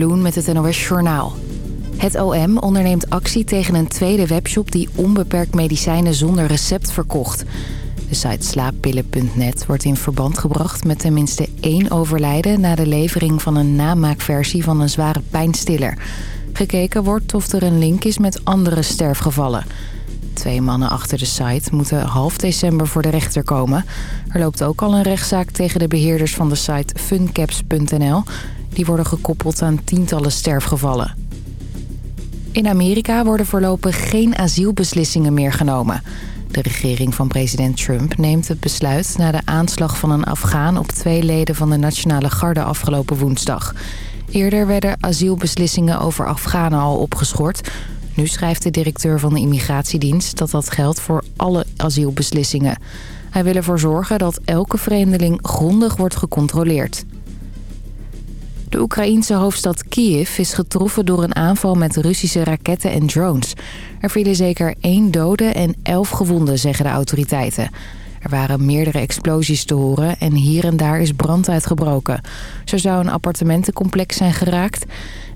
Loen met het NOS Journaal. Het OM onderneemt actie tegen een tweede webshop die onbeperkt medicijnen zonder recept verkocht. De site slaappillen.net wordt in verband gebracht met tenminste één overlijden... na de levering van een namaakversie van een zware pijnstiller. Gekeken wordt of er een link is met andere sterfgevallen. Twee mannen achter de site moeten half december voor de rechter komen. Er loopt ook al een rechtszaak tegen de beheerders van de site funcaps.nl... Die worden gekoppeld aan tientallen sterfgevallen. In Amerika worden voorlopig geen asielbeslissingen meer genomen. De regering van president Trump neemt het besluit... na de aanslag van een Afghaan op twee leden van de Nationale Garde afgelopen woensdag. Eerder werden asielbeslissingen over Afghanen al opgeschort. Nu schrijft de directeur van de immigratiedienst dat dat geldt voor alle asielbeslissingen. Hij wil ervoor zorgen dat elke vreemdeling grondig wordt gecontroleerd. De Oekraïense hoofdstad Kiev is getroffen door een aanval met Russische raketten en drones. Er vielen zeker één dode en elf gewonden, zeggen de autoriteiten. Er waren meerdere explosies te horen en hier en daar is brand uitgebroken. Zo zou een appartementencomplex zijn geraakt.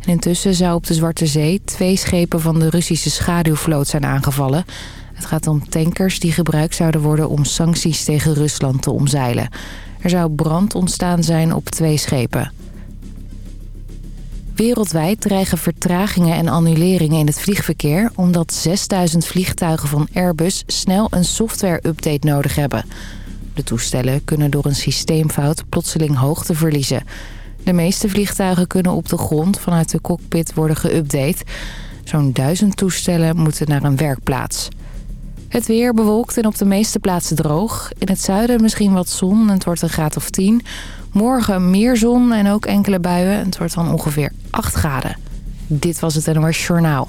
En intussen zou op de Zwarte Zee twee schepen van de Russische schaduwvloot zijn aangevallen. Het gaat om tankers die gebruikt zouden worden om sancties tegen Rusland te omzeilen. Er zou brand ontstaan zijn op twee schepen. Wereldwijd dreigen vertragingen en annuleringen in het vliegverkeer... omdat 6000 vliegtuigen van Airbus snel een software-update nodig hebben. De toestellen kunnen door een systeemfout plotseling hoogte verliezen. De meeste vliegtuigen kunnen op de grond vanuit de cockpit worden geüpdate. Zo'n duizend toestellen moeten naar een werkplaats. Het weer bewolkt en op de meeste plaatsen droog. In het zuiden misschien wat zon en het wordt een graad of 10... Morgen meer zon en ook enkele buien. Het wordt dan ongeveer 8 graden. Dit was het NOS Journaal.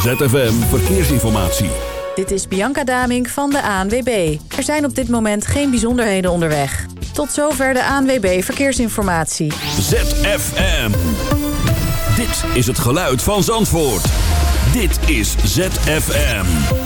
ZFM Verkeersinformatie. Dit is Bianca Damink van de ANWB. Er zijn op dit moment geen bijzonderheden onderweg. Tot zover de ANWB Verkeersinformatie. ZFM. Dit is het geluid van Zandvoort. Dit is ZFM.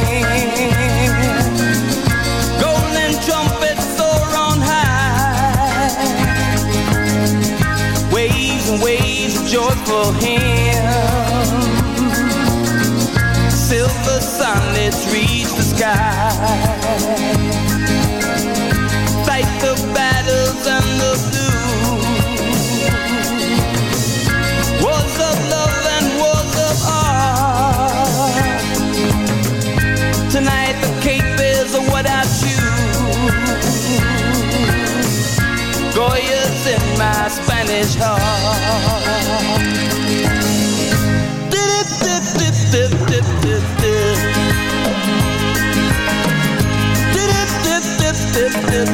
joyful hymns. Silver sunlets reach the sky. Fight the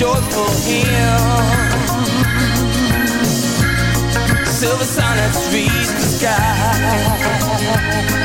short for him. Silver sonnets reach the sky.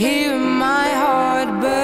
overdue. I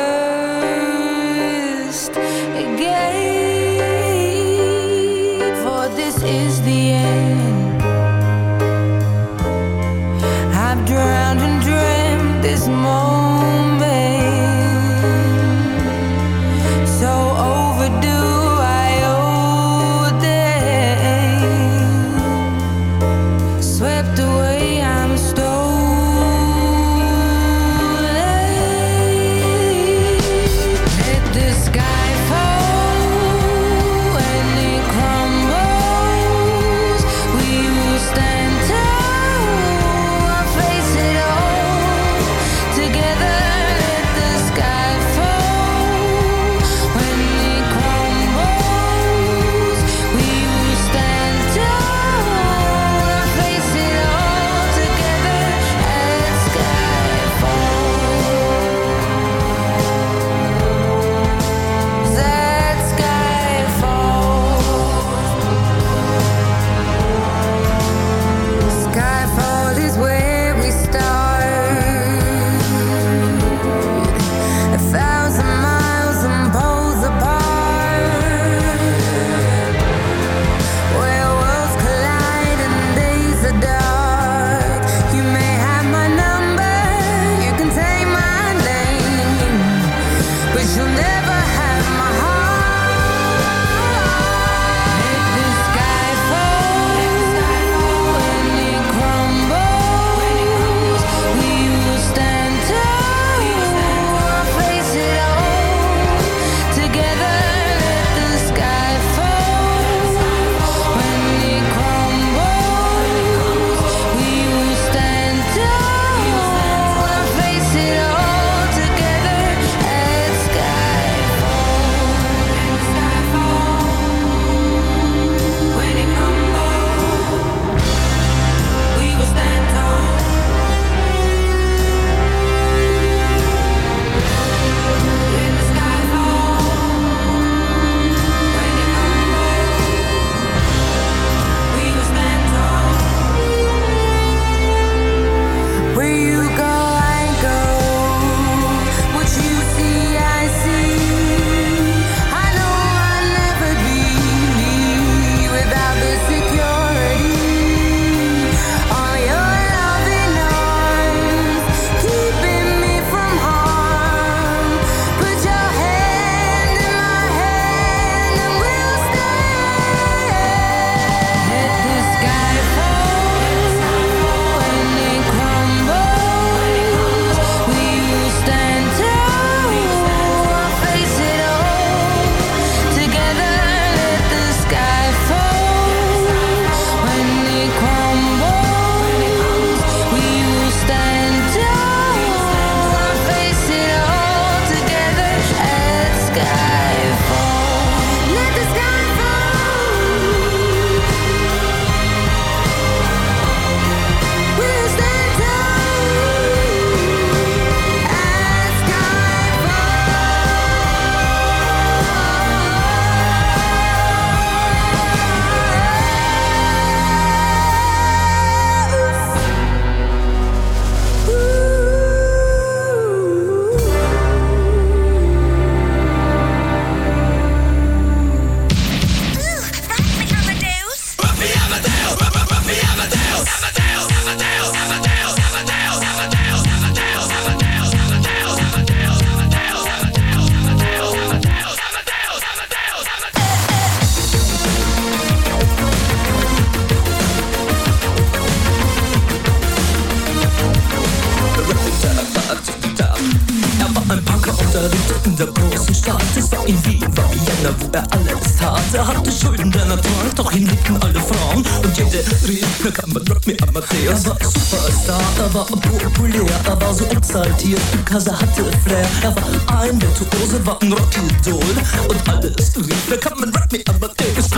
exaltiert, er hatte Flair. Er war ein Virtuose, war ein Rockidol. Und alles rief, na kann man Rock me. Du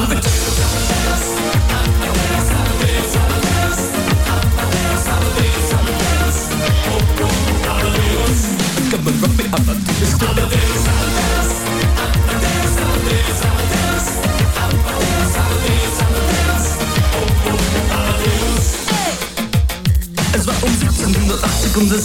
mit Come rock me.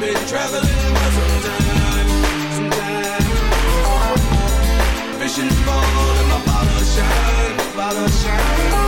Been traveling for. Vision fall and my bottle shine, bottle shine,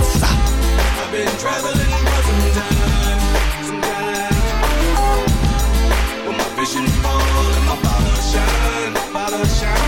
Ah. I've been traveling for some time, some time. With my vision fall and my bottle shine, bottle shine,